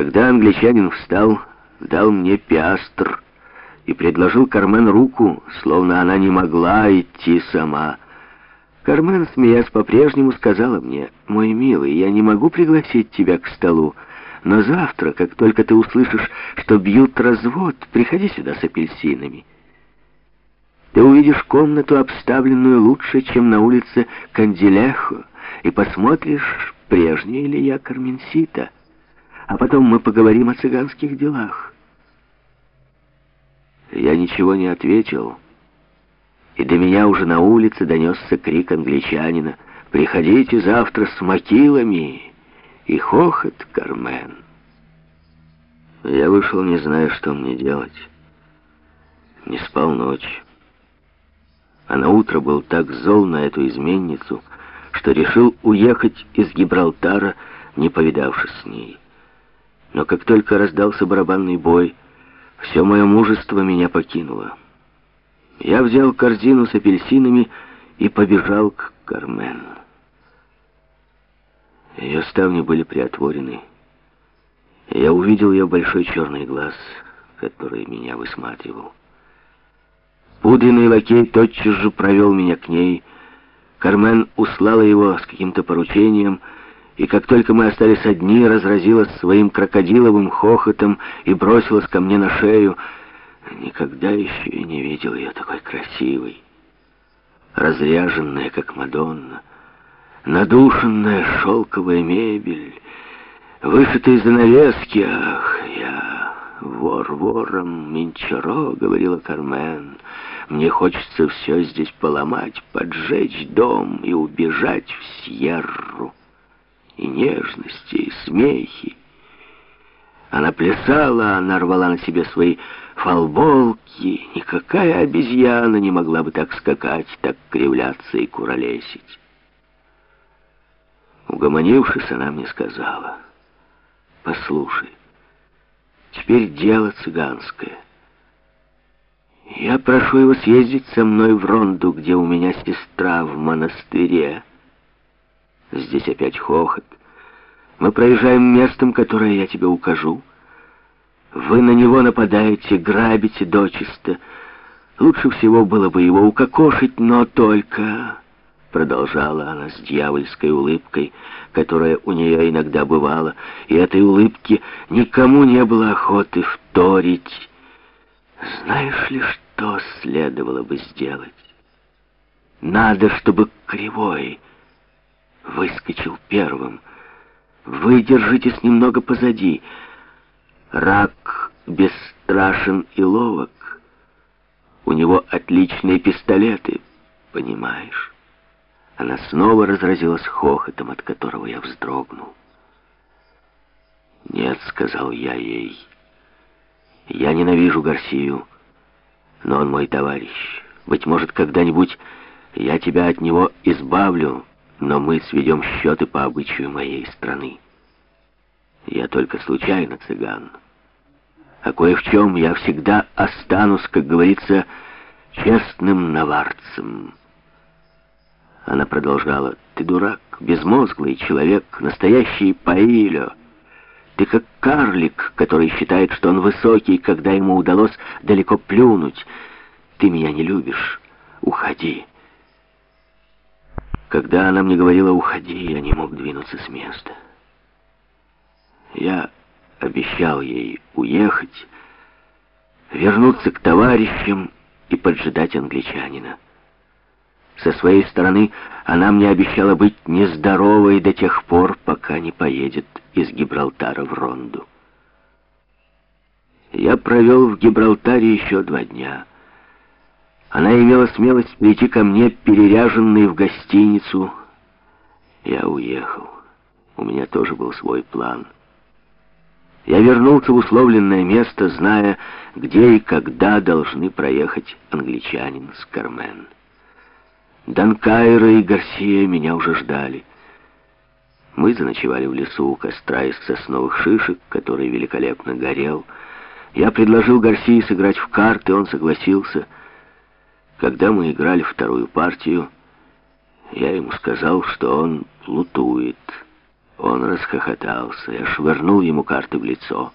Тогда англичанин встал, дал мне пиастр и предложил Кармен руку, словно она не могла идти сама. Кармен, смеясь по-прежнему, сказала мне, «Мой милый, я не могу пригласить тебя к столу, но завтра, как только ты услышишь, что бьют развод, приходи сюда с апельсинами. Ты увидишь комнату, обставленную лучше, чем на улице Канделехо, и посмотришь, прежняя ли я Карменсита» а потом мы поговорим о цыганских делах». Я ничего не ответил, и до меня уже на улице донесся крик англичанина «Приходите завтра с макилами!» и хохот Кармен. Я вышел, не зная, что мне делать. Не спал ночь. А на утро был так зол на эту изменницу, что решил уехать из Гибралтара, не повидавшись с ней. Но как только раздался барабанный бой, все мое мужество меня покинуло. Я взял корзину с апельсинами и побежал к Кармен. Ее ставни были приотворены. Я увидел ее большой черный глаз, который меня высматривал. Пудренный лакей тотчас же провел меня к ней. Кармен услала его с каким-то поручением — и как только мы остались одни, разразилась своим крокодиловым хохотом и бросилась ко мне на шею. Никогда еще и не видел ее такой красивой, разряженная, как Мадонна, надушенная шелковая мебель, вышитые занавески. Ах, я вор вором, Минчаро, говорила Кармен. Мне хочется все здесь поломать, поджечь дом и убежать в Сьерру и нежности, и смехи. Она плясала, она рвала на себе свои фалболки. Никакая обезьяна не могла бы так скакать, так кривляться и куролесить. Угомонившись, она мне сказала, «Послушай, теперь дело цыганское. Я прошу его съездить со мной в Ронду, где у меня сестра в монастыре». Здесь опять хохот. Мы проезжаем местом, которое я тебе укажу. Вы на него нападаете, грабите дочисто. Лучше всего было бы его укокошить, но только...» Продолжала она с дьявольской улыбкой, которая у нее иногда бывала, и этой улыбке никому не было охоты вторить. «Знаешь ли, что следовало бы сделать? Надо, чтобы кривой...» выскочил первым. Вы держитесь немного позади. Рак бесстрашен и ловок. У него отличные пистолеты, понимаешь? Она снова разразилась хохотом, от которого я вздрогнул. «Нет», — сказал я ей, — «я ненавижу Гарсию, но он мой товарищ. Быть может, когда-нибудь я тебя от него избавлю» но мы сведем счеты по обычаю моей страны. Я только случайно цыган. А кое в чем я всегда останусь, как говорится, честным наварцем. Она продолжала, ты дурак, безмозглый человек, настоящий Паилё. Ты как карлик, который считает, что он высокий, когда ему удалось далеко плюнуть. Ты меня не любишь. Уходи. Когда она мне говорила «уходи», я не мог двинуться с места. Я обещал ей уехать, вернуться к товарищам и поджидать англичанина. Со своей стороны она мне обещала быть нездоровой до тех пор, пока не поедет из Гибралтара в Ронду. Я провел в Гибралтаре еще два дня. Она имела смелость прийти ко мне, переряженной в гостиницу. Я уехал. У меня тоже был свой план. Я вернулся в условленное место, зная, где и когда должны проехать англичанин с Кармен. Данкайра и Гарсия меня уже ждали. Мы заночевали в лесу у костра из сосновых шишек, который великолепно горел. Я предложил Гарсии сыграть в карты, он согласился — когда мы играли вторую партию, я ему сказал, что он плутует. Он расхохотался. Я швырнул ему карты в лицо.